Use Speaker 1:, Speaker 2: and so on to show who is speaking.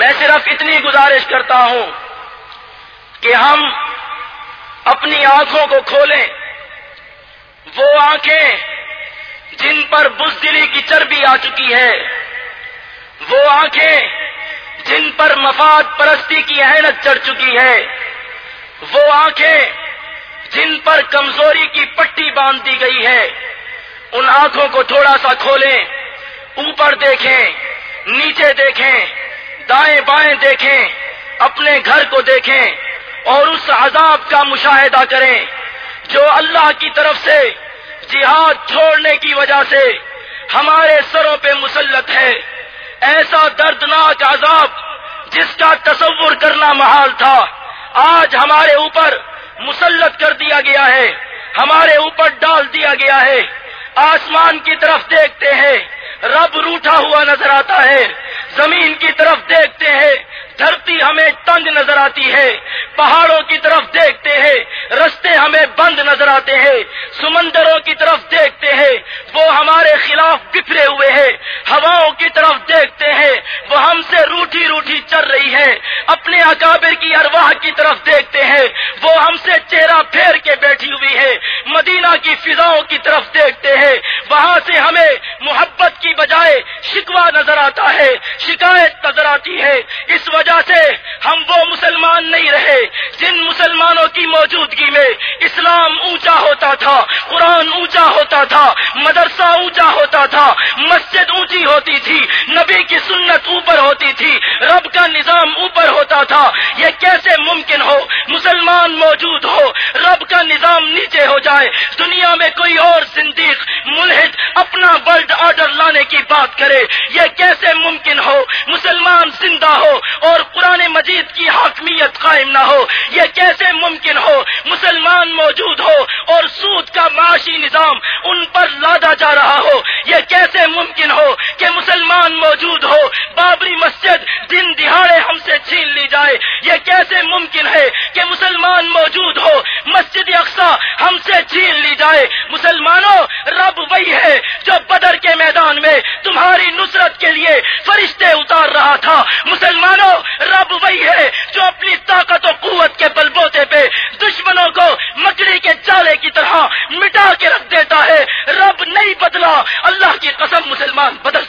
Speaker 1: میں صرف اتنی گزارش کرتا ہوں کہ ہم اپنی آنکھوں کو کھولیں، وہ آنکھیں جن پر بزدلی کی چربی آ چکی ہے، وہ آنکھیں جن پر مفاد پرستی کی اہنت چڑھ چکی ہے، وہ آنکھیں جن پر کمزوری کی پٹی باندھ دی گئی ہے۔ ان آنکھوں کو تھوڑا سا کھولیں، اوپر دیکھیں، نیچے دیکھیں دائیں بائیں دیکھیں، اپنے گھر کو دیکھیں اور اس عذاب کا مشاہدہ کریں، جو اللہ کی طرف سے جہاد چھوڑنے کی وجہ سے ہمارے سروں پہ مسلط ہے۔ ایسا دردناک عذاب جس کا تصور کرنا محال تھا، آج ہمارے اوپر مسلط کر دیا گیا ہے، ہمارے اوپر ڈال دیا گیا ہے۔ آسمان کی طرف دیکھتے ہیں، رب روٹا ہوا نظر آتا ہے۔ زمین کی طرف دیکھتے ہیں، دھرتی ہمیں تنگ نظر آتی ہے، پہاڑوں کی طرف دیکھتے ہیں، رستے ہمیں بند نظر آتے ہیں، سمندروں کی طرف دیکھتے ہیں، وہ ہمارے خلاف بکھرے ہوئے ہیں، ہواؤں کی طرف دیکھتے ہیں، وہ ہم سے روٹھی روٹھی چل رہی ہے، اپنے اکابر کی ارواح کی طرف دیکھتے ہیں، وہ ہم سے چہرہ پھیر کے بیٹھی ہوئی ہے، مدینہ کی فضاؤں کی طرف وہاں سے ہمیں محبت کی بجائے شکوا نظر آتا ہے، شکایت نظر آتی ہے۔ اس وجہ سے ہم وہ مسلمان نہیں رہے جن مسلمانوں کی موجودگی میں اسلام اونچا ہوتا تھا، قرآن اونچا ہوتا تھا، مدرسہ اونچا ہوتا تھا، مسجد اونچی ہوتی تھی، نبی کی سنت اوپر ہوتی تھی، رب کا نظام اوپر ہوتا تھا۔ یہ کیسے ممکن ہو مسلمان موجود ہو نیچے ہو جائے۔ دنیا میں کوئی اور زندیق ملحد اپنا ورلڈ آرڈر لانے کی بات کرے۔ یہ کیسے ممکن ہو؟ مسلمان زندہ ہو اور قرآن مجید کی حاکمیت قائم نہ ہو۔ یہ کیسے ممکن ہو؟ مسلمان موجود ہو اور سود کا معاشی نظام ان پر لادا جا رہا ہو۔ یہ کیسے ممکن ہو کہ مسلمان موجود ہو۔ بابری مسجد دن دہاڑے ہم سے چھین لی جائے۔ یہ کیسے ممکن ہے کہ مسلمان موجود ہو؟ مسجد اقسا ہم سے چھین لی جائے۔ مسلمانوں، رب وہی ہے جو بدر کے میدان میں تمہاری نصرت کے لیے فرشتے اتار رہا تھا۔ مسلمانوں، رب وہی ہے جو اپنی طاقت و قوت کے بلبوتے پہ دشمنوں کو مکڑی کے چالے کی طرح مٹا کے رکھ دیتا ہے۔ رب نہیں بدلا۔ اللہ کی قسم مسلمان بدل